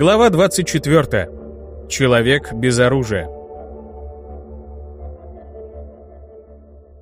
Глава 24. Человек без оружия.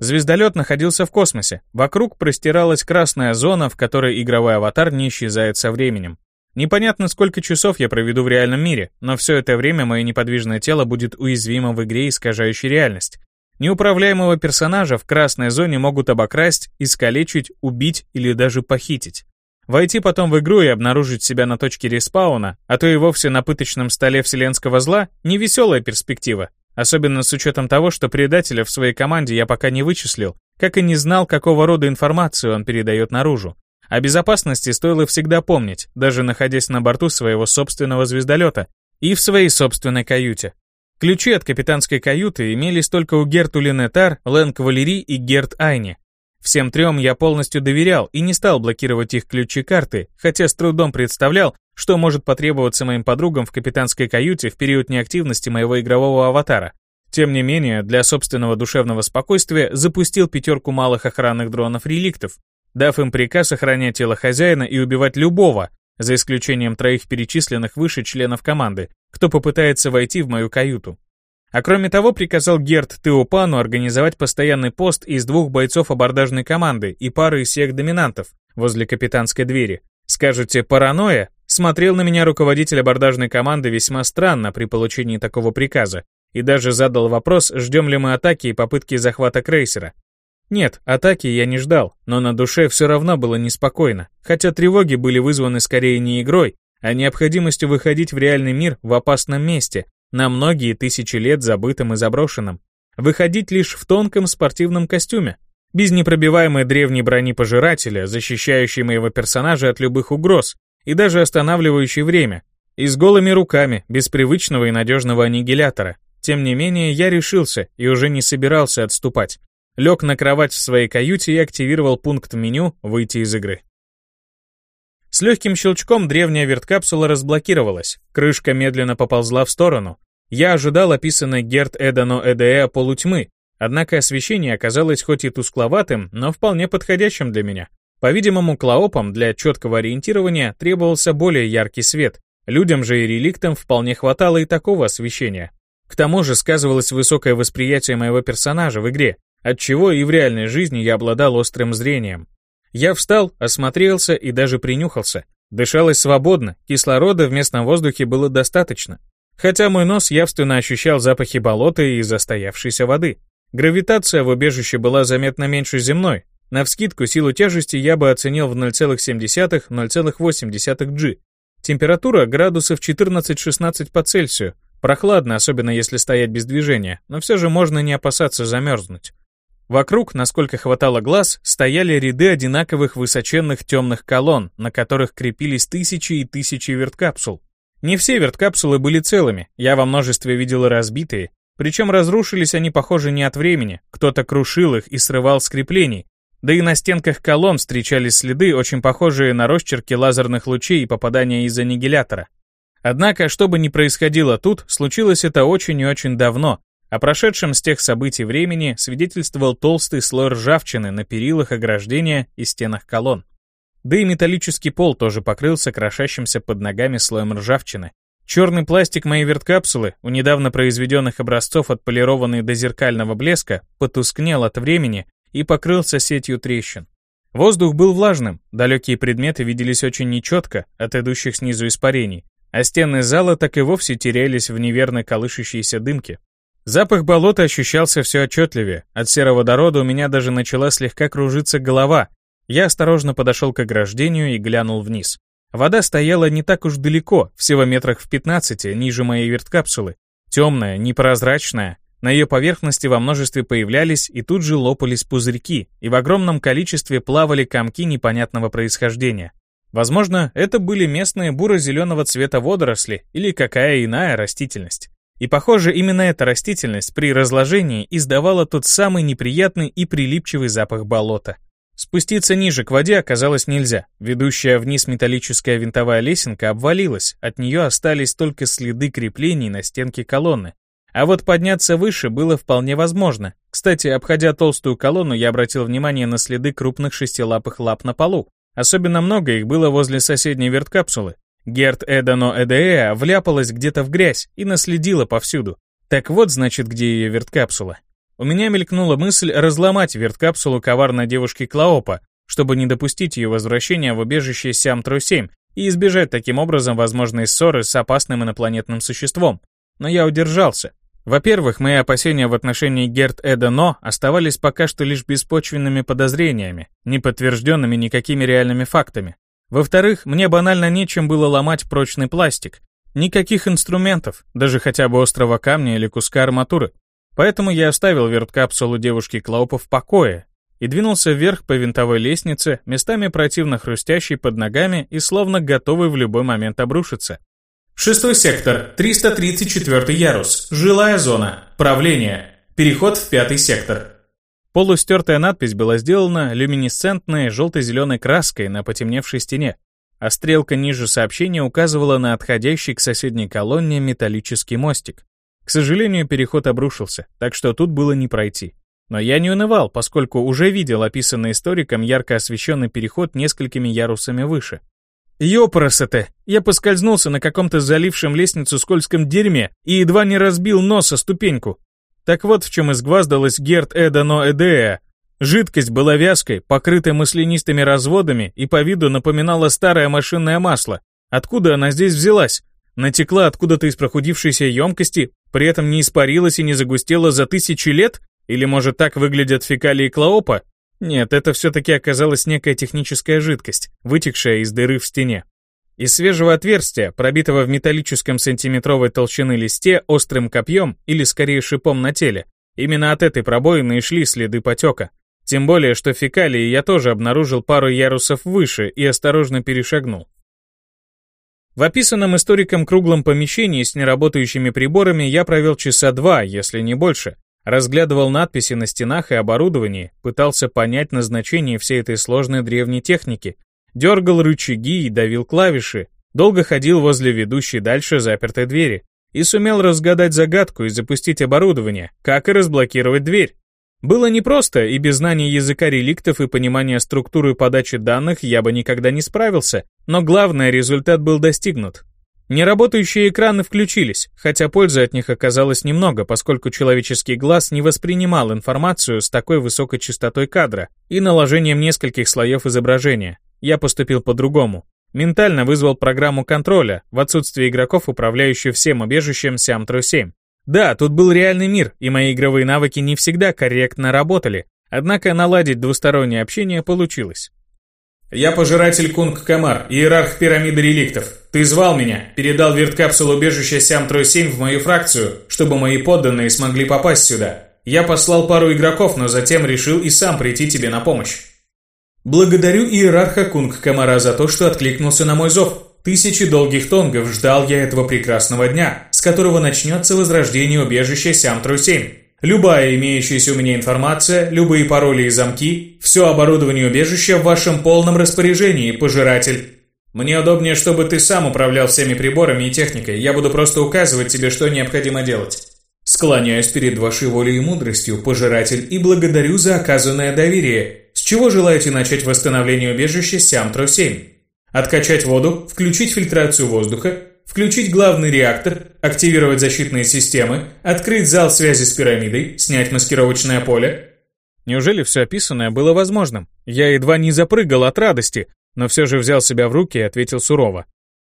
Звездолет находился в космосе. Вокруг простиралась красная зона, в которой игровой аватар не исчезает со временем. Непонятно, сколько часов я проведу в реальном мире, но все это время мое неподвижное тело будет уязвимо в игре, искажающей реальность. Неуправляемого персонажа в красной зоне могут обокрасть, искалечить, убить или даже похитить. Войти потом в игру и обнаружить себя на точке респауна, а то и вовсе на пыточном столе вселенского зла – невеселая перспектива. Особенно с учетом того, что предателя в своей команде я пока не вычислил, как и не знал, какого рода информацию он передает наружу. О безопасности стоило всегда помнить, даже находясь на борту своего собственного звездолета и в своей собственной каюте. Ключи от капитанской каюты имелись только у Герту Линетар, Лэн Кавалери и Герт Айни, Всем трем я полностью доверял и не стал блокировать их ключи карты, хотя с трудом представлял, что может потребоваться моим подругам в капитанской каюте в период неактивности моего игрового аватара. Тем не менее, для собственного душевного спокойствия запустил пятерку малых охранных дронов-реликтов, дав им приказ охранять тело хозяина и убивать любого, за исключением троих перечисленных выше членов команды, кто попытается войти в мою каюту. А кроме того, приказал Герт Теопану организовать постоянный пост из двух бойцов абордажной команды и пары всех доминантов возле капитанской двери. Скажете, паранойя? Смотрел на меня руководитель абордажной команды весьма странно при получении такого приказа и даже задал вопрос, ждем ли мы атаки и попытки захвата крейсера. Нет, атаки я не ждал, но на душе все равно было неспокойно, хотя тревоги были вызваны скорее не игрой, а необходимостью выходить в реальный мир в опасном месте, на многие тысячи лет забытым и заброшенным, выходить лишь в тонком спортивном костюме, без непробиваемой древней брони пожирателя, защищающей моего персонажа от любых угроз и даже останавливающей время, и с голыми руками, без привычного и надежного аннигилятора. Тем не менее, я решился и уже не собирался отступать. Лег на кровать в своей каюте и активировал пункт меню «Выйти из игры». С легким щелчком древняя верткапсула разблокировалась, крышка медленно поползла в сторону. Я ожидал описанной Герт Эдано Эдеа полутьмы, однако освещение оказалось хоть и тускловатым, но вполне подходящим для меня. По-видимому, клоопам для четкого ориентирования требовался более яркий свет, людям же и реликтам вполне хватало и такого освещения. К тому же сказывалось высокое восприятие моего персонажа в игре, отчего и в реальной жизни я обладал острым зрением. Я встал, осмотрелся и даже принюхался. Дышалось свободно, кислорода в местном воздухе было достаточно. Хотя мой нос явственно ощущал запахи болота и застоявшейся воды. Гравитация в убежище была заметно меньше земной. Навскидку силу тяжести я бы оценил в 0,7-0,8 G. Температура градусов 14-16 по Цельсию. Прохладно, особенно если стоять без движения, но все же можно не опасаться замерзнуть. Вокруг, насколько хватало глаз, стояли ряды одинаковых высоченных темных колонн, на которых крепились тысячи и тысячи верткапсул. Не все верткапсулы были целыми, я во множестве видел разбитые, причем разрушились они, похоже, не от времени, кто-то крушил их и срывал с креплений, да и на стенках колонн встречались следы, очень похожие на росчерки лазерных лучей и попадания из аннигилятора. Однако, что бы ни происходило тут, случилось это очень и очень давно, о прошедшем с тех событий времени свидетельствовал толстый слой ржавчины на перилах ограждения и стенах колонн. Да и металлический пол тоже покрылся крошащимся под ногами слоем ржавчины. Черный пластик моей верткапсулы, у недавно произведенных образцов отполированный до зеркального блеска, потускнел от времени и покрылся сетью трещин. Воздух был влажным, далекие предметы виделись очень нечетко от идущих снизу испарений, а стены зала так и вовсе терялись в неверно колышущейся дымке. Запах болота ощущался все отчетливее. От сероводорода у меня даже начала слегка кружиться голова. Я осторожно подошел к ограждению и глянул вниз. Вода стояла не так уж далеко, всего метрах в 15, ниже моей верткапсулы. Темная, непрозрачная. На ее поверхности во множестве появлялись и тут же лопались пузырьки, и в огромном количестве плавали комки непонятного происхождения. Возможно, это были местные буро-зеленого цвета водоросли или какая иная растительность. И похоже, именно эта растительность при разложении издавала тот самый неприятный и прилипчивый запах болота. Спуститься ниже к воде оказалось нельзя. Ведущая вниз металлическая винтовая лесенка обвалилась, от нее остались только следы креплений на стенке колонны. А вот подняться выше было вполне возможно. Кстати, обходя толстую колонну, я обратил внимание на следы крупных шестилапых лап на полу. Особенно много их было возле соседней верткапсулы. Герт Эдано Эдеа вляпалась где-то в грязь и наследила повсюду. Так вот, значит, где ее верткапсула. У меня мелькнула мысль разломать верткапсулу коварной девушки Клаопа, чтобы не допустить ее возвращения в убежище Сям-7 и избежать таким образом возможной ссоры с опасным инопланетным существом. Но я удержался. Во-первых, мои опасения в отношении Герт Эда Но оставались пока что лишь беспочвенными подозрениями, не подтвержденными никакими реальными фактами. Во-вторых, мне банально нечем было ломать прочный пластик. Никаких инструментов, даже хотя бы острого камня или куска арматуры. Поэтому я оставил верткапсулу девушки Клаупа в покое и двинулся вверх по винтовой лестнице, местами противно хрустящей под ногами и словно готовый в любой момент обрушиться. Шестой сектор, 334 ярус, жилая зона, правление, переход в пятый сектор. Полустертая надпись была сделана люминесцентной желто-зеленой краской на потемневшей стене, а стрелка ниже сообщения указывала на отходящий к соседней колонне металлический мостик. К сожалению, переход обрушился, так что тут было не пройти. Но я не унывал, поскольку уже видел описанный историком ярко освещенный переход несколькими ярусами выше. Ёпрасоте! Я поскользнулся на каком-то залившем лестницу скользком дерьме и едва не разбил нос о ступеньку. Так вот в чем изгваздалась Герт Эдано Эдея. Жидкость была вязкой, покрытой маслянистыми разводами и по виду напоминала старое машинное масло. Откуда она здесь взялась? Натекла откуда-то из прохудившейся емкости, при этом не испарилась и не загустела за тысячи лет? Или, может, так выглядят фекалии Клоопа? Нет, это все-таки оказалась некая техническая жидкость, вытекшая из дыры в стене. Из свежего отверстия, пробитого в металлическом сантиметровой толщины листе острым копьем или скорее шипом на теле, именно от этой пробоины и шли следы потека. Тем более, что фекалии я тоже обнаружил пару ярусов выше и осторожно перешагнул. В описанном историком круглом помещении с неработающими приборами я провел часа два, если не больше. Разглядывал надписи на стенах и оборудовании, пытался понять назначение всей этой сложной древней техники, дергал рычаги и давил клавиши, долго ходил возле ведущей дальше запертой двери и сумел разгадать загадку и запустить оборудование, как и разблокировать дверь. Было непросто, и без знания языка реликтов и понимания структуры подачи данных я бы никогда не справился, но главное, результат был достигнут. Неработающие экраны включились, хотя пользы от них оказалось немного, поскольку человеческий глаз не воспринимал информацию с такой высокой частотой кадра и наложением нескольких слоев изображения. Я поступил по-другому. Ментально вызвал программу контроля, в отсутствие игроков, управляющую всем убежищем Сям-7. Да, тут был реальный мир, и мои игровые навыки не всегда корректно работали, однако наладить двустороннее общение получилось. «Я пожиратель Кунг Камар, иерарх пирамиды реликтов. Ты звал меня, передал верткапсулу убежища Сям-7 в мою фракцию, чтобы мои подданные смогли попасть сюда. Я послал пару игроков, но затем решил и сам прийти тебе на помощь. Благодарю иерарха Кунг Камара за то, что откликнулся на мой зов. Тысячи долгих тонгов ждал я этого прекрасного дня, с которого начнется возрождение убежища Сям-7. Любая имеющаяся у меня информация, любые пароли и замки, все оборудование убежища в вашем полном распоряжении, пожиратель. Мне удобнее, чтобы ты сам управлял всеми приборами и техникой, я буду просто указывать тебе, что необходимо делать. Склоняюсь перед вашей волей и мудростью, пожиратель, и благодарю за оказанное доверие. Чего желаете начать восстановление убежища Сям-7? Откачать воду, включить фильтрацию воздуха, включить главный реактор, активировать защитные системы, открыть зал связи с пирамидой, снять маскировочное поле. Неужели все описанное было возможным? Я едва не запрыгал от радости, но все же взял себя в руки и ответил сурово.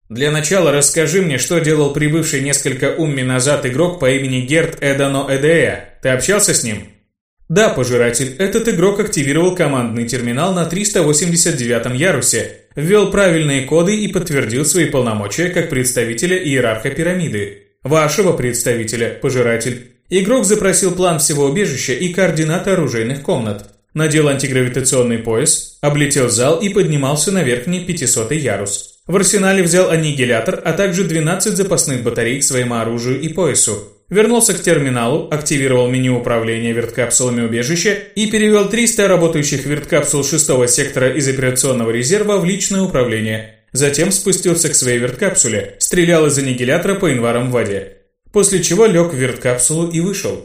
Для начала расскажи мне, что делал прибывший несколько умми назад игрок по имени Герт Эдано Эдея. Ты общался с ним? Да, пожиратель, этот игрок активировал командный терминал на 389 ярусе, ввел правильные коды и подтвердил свои полномочия как представителя иерарха пирамиды. Вашего представителя, пожиратель. Игрок запросил план всего убежища и координаты оружейных комнат. Надел антигравитационный пояс, облетел зал и поднимался на верхний 500 ярус. В арсенале взял аннигилятор, а также 12 запасных батарей к своему оружию и поясу. Вернулся к терминалу, активировал меню управления верткапсулами убежища и перевел 300 работающих верткапсул 6 сектора из операционного резерва в личное управление. Затем спустился к своей верткапсуле, стрелял из аннигилятора по инварам в воде. После чего лег в верткапсулу и вышел.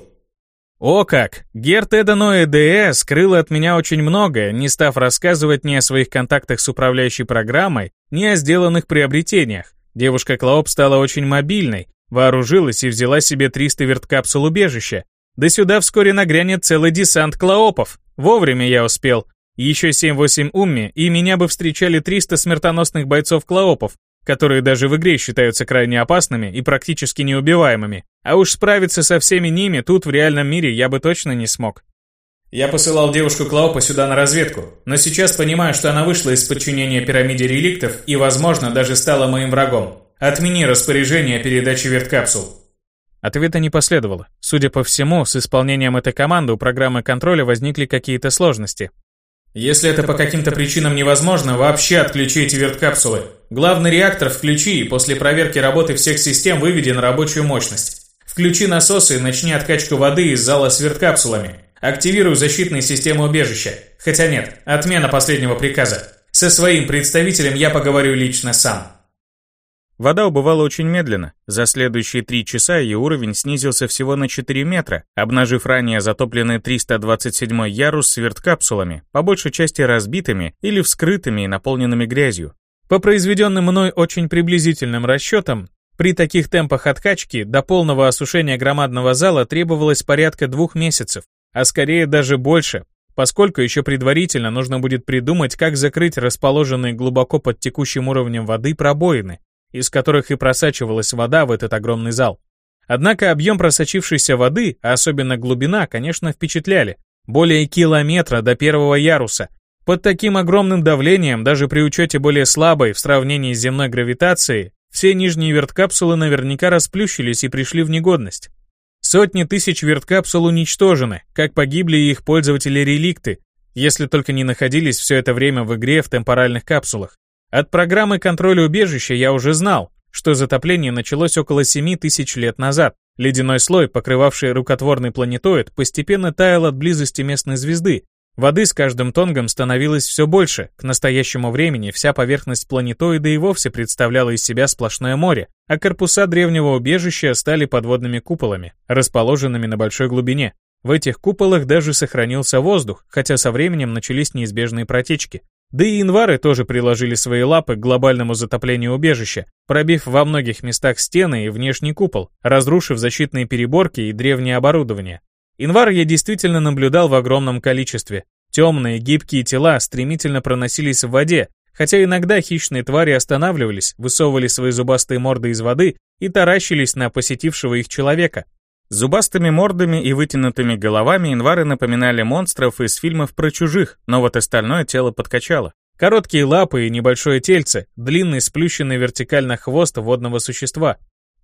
О как! Герт Эдано ЭДЭ скрыл от меня очень многое, не став рассказывать ни о своих контактах с управляющей программой, ни о сделанных приобретениях. Девушка Клооп стала очень мобильной, вооружилась и взяла себе 300 верткапсул убежища. Да сюда вскоре нагрянет целый десант Клоопов. Вовремя я успел. Еще 7-8 умми, и меня бы встречали 300 смертоносных бойцов Клоопов, которые даже в игре считаются крайне опасными и практически неубиваемыми. А уж справиться со всеми ними тут в реальном мире я бы точно не смог. Я посылал девушку Клаупа сюда на разведку, но сейчас понимаю, что она вышла из подчинения пирамиде реликтов и, возможно, даже стала моим врагом. Отмени распоряжение о передаче верткапсул. Ответа не последовало. Судя по всему, с исполнением этой команды у программы контроля возникли какие-то сложности. Если это по каким-то причинам невозможно, вообще отключи эти верткапсулы. Главный реактор включи и после проверки работы всех систем выведи на рабочую мощность. Включи насосы и начни откачку воды из зала с верткапсулами. Активирую защитные системы убежища. Хотя нет, отмена последнего приказа. Со своим представителем я поговорю лично сам. Вода убывала очень медленно. За следующие три часа ее уровень снизился всего на 4 метра, обнажив ранее затопленный 327 ярус с верткапсулами, по большей части разбитыми или вскрытыми и наполненными грязью. По произведенным мной очень приблизительным расчетам, при таких темпах откачки до полного осушения громадного зала требовалось порядка двух месяцев а скорее даже больше, поскольку еще предварительно нужно будет придумать, как закрыть расположенные глубоко под текущим уровнем воды пробоины, из которых и просачивалась вода в этот огромный зал. Однако объем просочившейся воды, а особенно глубина, конечно, впечатляли. Более километра до первого яруса. Под таким огромным давлением, даже при учете более слабой в сравнении с земной гравитацией, все нижние верткапсулы наверняка расплющились и пришли в негодность. Сотни тысяч верткапсул уничтожены, как погибли их пользователи-реликты, если только не находились все это время в игре в темпоральных капсулах. От программы контроля убежища я уже знал, что затопление началось около 7 тысяч лет назад. Ледяной слой, покрывавший рукотворный планетоид, постепенно таял от близости местной звезды, Воды с каждым тонгом становилось все больше, к настоящему времени вся поверхность планетоида и вовсе представляла из себя сплошное море, а корпуса древнего убежища стали подводными куполами, расположенными на большой глубине. В этих куполах даже сохранился воздух, хотя со временем начались неизбежные протечки. Да и инвары тоже приложили свои лапы к глобальному затоплению убежища, пробив во многих местах стены и внешний купол, разрушив защитные переборки и древнее оборудование. Инвар я действительно наблюдал в огромном количестве. Темные, гибкие тела стремительно проносились в воде, хотя иногда хищные твари останавливались, высовывали свои зубастые морды из воды и таращились на посетившего их человека. Зубастыми мордами и вытянутыми головами инвары напоминали монстров из фильмов про чужих, но вот остальное тело подкачало. Короткие лапы и небольшое тельце, длинный сплющенный вертикально хвост водного существа,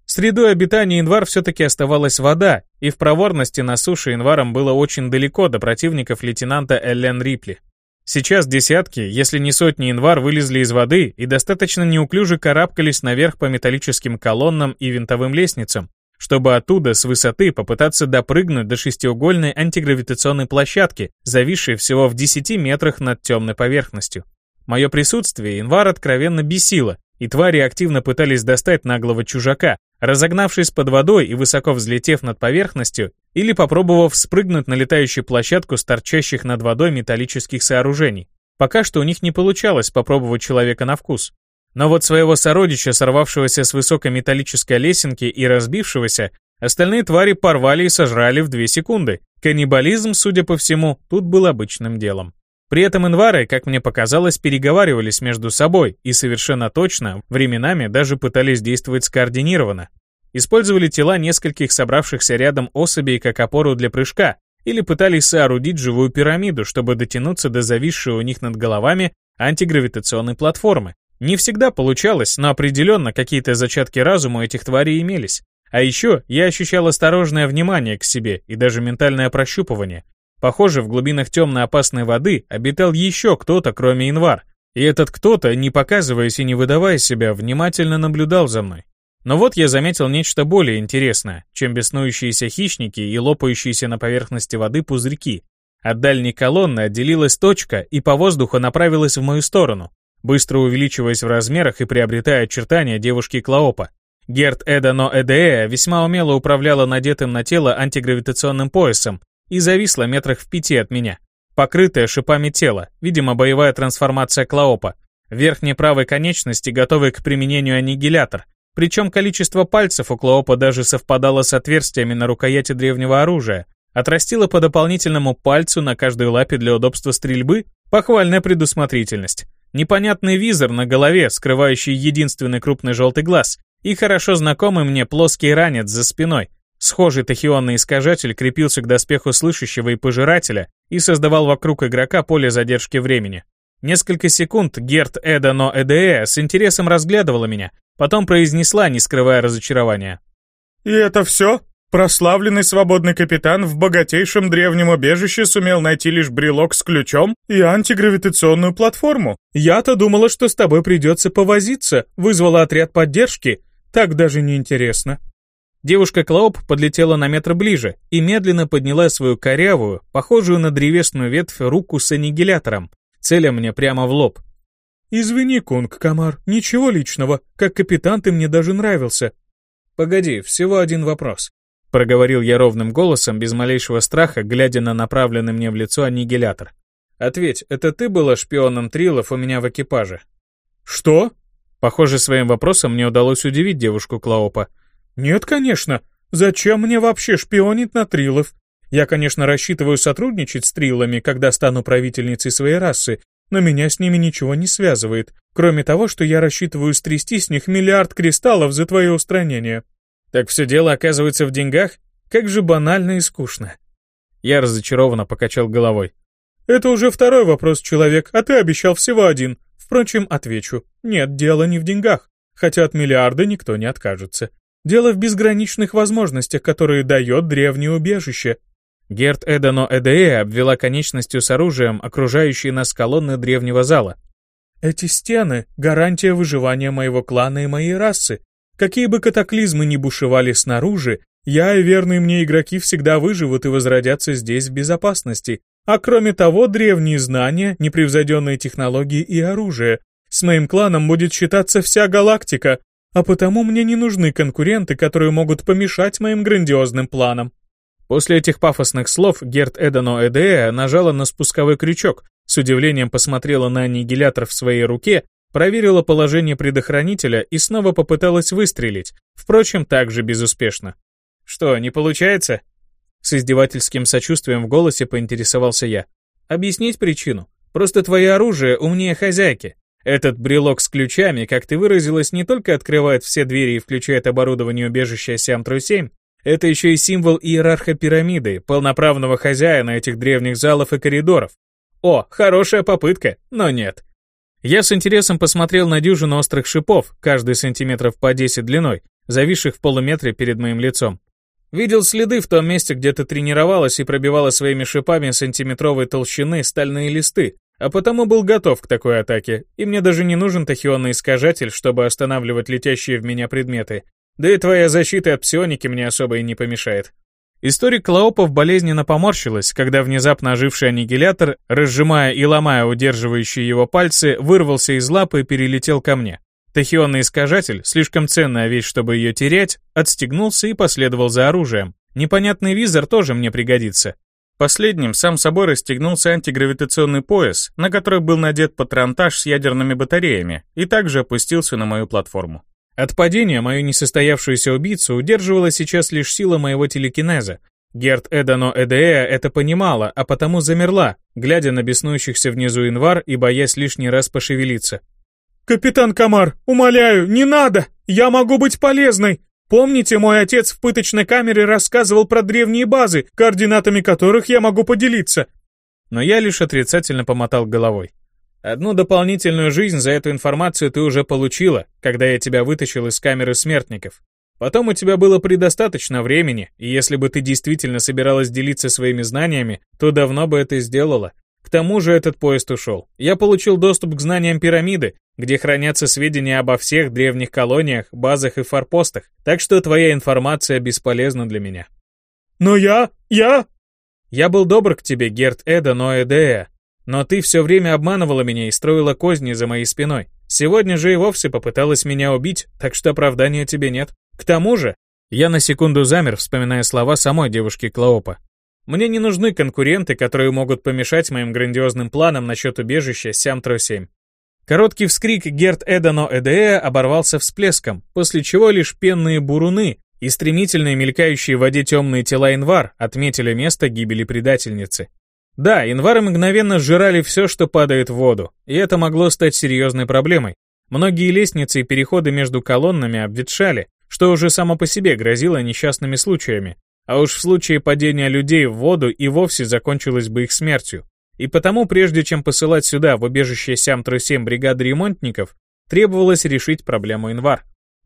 Средой обитания инвар все-таки оставалась вода, и в проворности на суше инварам было очень далеко до противников лейтенанта Эллен Рипли. Сейчас десятки, если не сотни инвар вылезли из воды и достаточно неуклюже карабкались наверх по металлическим колоннам и винтовым лестницам, чтобы оттуда с высоты попытаться допрыгнуть до шестиугольной антигравитационной площадки, зависшей всего в 10 метрах над темной поверхностью. Мое присутствие инвар откровенно бесило, и твари активно пытались достать наглого чужака, разогнавшись под водой и высоко взлетев над поверхностью, или попробовав спрыгнуть на летающую площадку с торчащих над водой металлических сооружений. Пока что у них не получалось попробовать человека на вкус. Но вот своего сородича, сорвавшегося с высокой металлической лесенки и разбившегося, остальные твари порвали и сожрали в две секунды. Каннибализм, судя по всему, тут был обычным делом. При этом инвары, как мне показалось, переговаривались между собой и совершенно точно, временами даже пытались действовать скоординированно. Использовали тела нескольких собравшихся рядом особей как опору для прыжка, или пытались соорудить живую пирамиду, чтобы дотянуться до зависшей у них над головами антигравитационной платформы. Не всегда получалось, но определенно какие-то зачатки разума у этих тварей имелись. А еще я ощущал осторожное внимание к себе и даже ментальное прощупывание, Похоже, в глубинах темной опасной воды обитал еще кто-то, кроме Инвар, и этот кто-то, не показываясь и не выдавая себя, внимательно наблюдал за мной. Но вот я заметил нечто более интересное, чем беснующиеся хищники и лопающиеся на поверхности воды пузырьки. От дальней колонны отделилась точка и по воздуху направилась в мою сторону, быстро увеличиваясь в размерах и приобретая очертания девушки Клоопа. Герт Эдано Эдеэ весьма умело управляла надетым на тело антигравитационным поясом, и зависла метрах в пяти от меня. Покрытое шипами тело, видимо, боевая трансформация Клоопа. В верхней правой конечности готовый к применению аннигилятор, причем количество пальцев у Клоопа даже совпадало с отверстиями на рукояти древнего оружия. Отрастила по дополнительному пальцу на каждой лапе для удобства стрельбы. Похвальная предусмотрительность. Непонятный визор на голове, скрывающий единственный крупный желтый глаз. И хорошо знакомый мне плоский ранец за спиной. Схожий тахионный искажатель крепился к доспеху слышащего и пожирателя и создавал вокруг игрока поле задержки времени. Несколько секунд Герт Эда Но Эдеэ с интересом разглядывала меня, Потом произнесла, не скрывая разочарования. «И это все? Прославленный свободный капитан в богатейшем древнем убежище сумел найти лишь брелок с ключом и антигравитационную платформу. Я-то думала, что с тобой придется повозиться, вызвала отряд поддержки. Так даже не интересно». Девушка Клауп подлетела на метр ближе и медленно подняла свою корявую, похожую на древесную ветвь, руку с аннигилятором, целя мне прямо в лоб. «Извини, Кунг Камар, ничего личного. Как капитан ты мне даже нравился». «Погоди, всего один вопрос», — проговорил я ровным голосом, без малейшего страха, глядя на направленный мне в лицо аннигилятор. «Ответь, это ты была шпионом Трилов у меня в экипаже?» «Что?» Похоже, своим вопросом мне удалось удивить девушку Клаопа. «Нет, конечно. Зачем мне вообще шпионить на Трилов? Я, конечно, рассчитываю сотрудничать с Трилами, когда стану правительницей своей расы, но меня с ними ничего не связывает, кроме того, что я рассчитываю стрясти с них миллиард кристаллов за твое устранение. Так все дело оказывается в деньгах? Как же банально и скучно. Я разочарованно покачал головой. Это уже второй вопрос, человек, а ты обещал всего один. Впрочем, отвечу. Нет, дело не в деньгах, хотя от миллиарда никто не откажется. Дело в безграничных возможностях, которые дает древнее убежище. Герт Эдано Эдее обвела конечностью с оружием окружающие нас колонны древнего зала. «Эти стены — гарантия выживания моего клана и моей расы. Какие бы катаклизмы ни бушевали снаружи, я и верные мне игроки всегда выживут и возродятся здесь в безопасности. А кроме того, древние знания, непревзойденные технологии и оружие. С моим кланом будет считаться вся галактика, а потому мне не нужны конкуренты, которые могут помешать моим грандиозным планам. После этих пафосных слов Герт Эдано Эдея нажала на спусковой крючок, с удивлением посмотрела на аннигилятор в своей руке, проверила положение предохранителя и снова попыталась выстрелить, впрочем, также безуспешно. «Что, не получается?» С издевательским сочувствием в голосе поинтересовался я. «Объяснить причину? Просто твое оружие умнее хозяйки. Этот брелок с ключами, как ты выразилась, не только открывает все двери и включает оборудование убежища Сиам-7, это еще и символ иерарха пирамиды, полноправного хозяина этих древних залов и коридоров. О, хорошая попытка, но нет. Я с интересом посмотрел на дюжину острых шипов, каждый сантиметров по 10 длиной, зависших в полуметре перед моим лицом. Видел следы в том месте, где ты тренировалась и пробивала своими шипами сантиметровой толщины стальные листы, а потому был готов к такой атаке, и мне даже не нужен тахионный искажатель, чтобы останавливать летящие в меня предметы. Да и твоя защита от псионики мне особо и не помешает. Историк Клаопов болезненно поморщилась, когда внезапно оживший аннигилятор, разжимая и ломая удерживающие его пальцы, вырвался из лапы и перелетел ко мне. Тахионный искажатель, слишком ценная вещь, чтобы ее терять, отстегнулся и последовал за оружием. Непонятный визор тоже мне пригодится. Последним сам собой расстегнулся антигравитационный пояс, на который был надет патронтаж с ядерными батареями, и также опустился на мою платформу. От падения мою несостоявшуюся убийцу удерживала сейчас лишь сила моего телекинеза. Герт Эдано Эдея это понимала, а потому замерла, глядя на беснующихся внизу инвар и боясь лишний раз пошевелиться. «Капитан Камар, умоляю, не надо! Я могу быть полезной! Помните, мой отец в пыточной камере рассказывал про древние базы, координатами которых я могу поделиться?» Но я лишь отрицательно помотал головой. Одну дополнительную жизнь за эту информацию ты уже получила, когда я тебя вытащил из камеры смертников. Потом у тебя было предостаточно времени, и если бы ты действительно собиралась делиться своими знаниями, то давно бы это сделала. К тому же этот поезд ушел. Я получил доступ к знаниям пирамиды, где хранятся сведения обо всех древних колониях, базах и форпостах, так что твоя информация бесполезна для меня. Но я... я... Я был добр к тебе, Герт Эда Ноэдея, но ты все время обманывала меня и строила козни за моей спиной. Сегодня же и вовсе попыталась меня убить, так что оправдания тебе нет. К тому же, я на секунду замер, вспоминая слова самой девушки Клоопа. Мне не нужны конкуренты, которые могут помешать моим грандиозным планам насчет убежища Сям-7. Короткий вскрик Герт Эдано Эдея оборвался всплеском, после чего лишь пенные буруны и стремительные мелькающие в воде темные тела инвар отметили место гибели предательницы. Да, инвары мгновенно сжирали все, что падает в воду, и это могло стать серьезной проблемой. Многие лестницы и переходы между колоннами обветшали, что уже само по себе грозило несчастными случаями, а уж в случае падения людей в воду и вовсе закончилось бы их смертью. И потому, прежде чем посылать сюда в убежище Сям-7 бригады ремонтников, требовалось решить проблему инвар.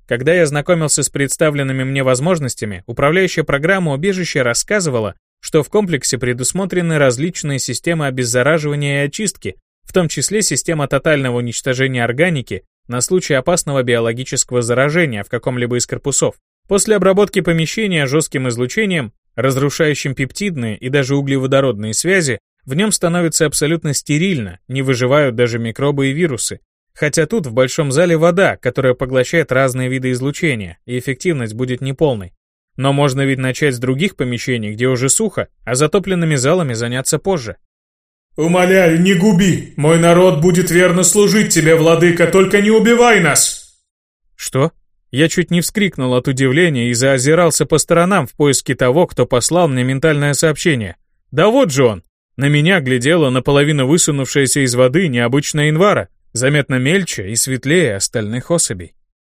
Когда я знакомился с представленными мне возможностями, управляющая программа убежища рассказывала, что в комплексе предусмотрены различные системы обеззараживания и очистки, в том числе система тотального уничтожения органики на случай опасного биологического заражения в каком-либо из корпусов. После обработки помещения жестким излучением, разрушающим пептидные и даже углеводородные связи, в нем становится абсолютно стерильно, не выживают даже микробы и вирусы. Хотя тут в большом зале вода, которая поглощает разные виды излучения, и эффективность будет неполной. Но можно ведь начать с других помещений, где уже сухо, а затопленными залами заняться позже. «Умоляю, не губи! Мой народ будет верно служить тебе, владыка, только не убивай нас!» «Что?» Я чуть не вскрикнул от удивления и заозирался по сторонам в поиске того, кто послал мне ментальное сообщение. «Да вот же он!» На меня глядела наполовину высунувшаяся из воды необычная инвара, заметно мельче и светлее остальных особей.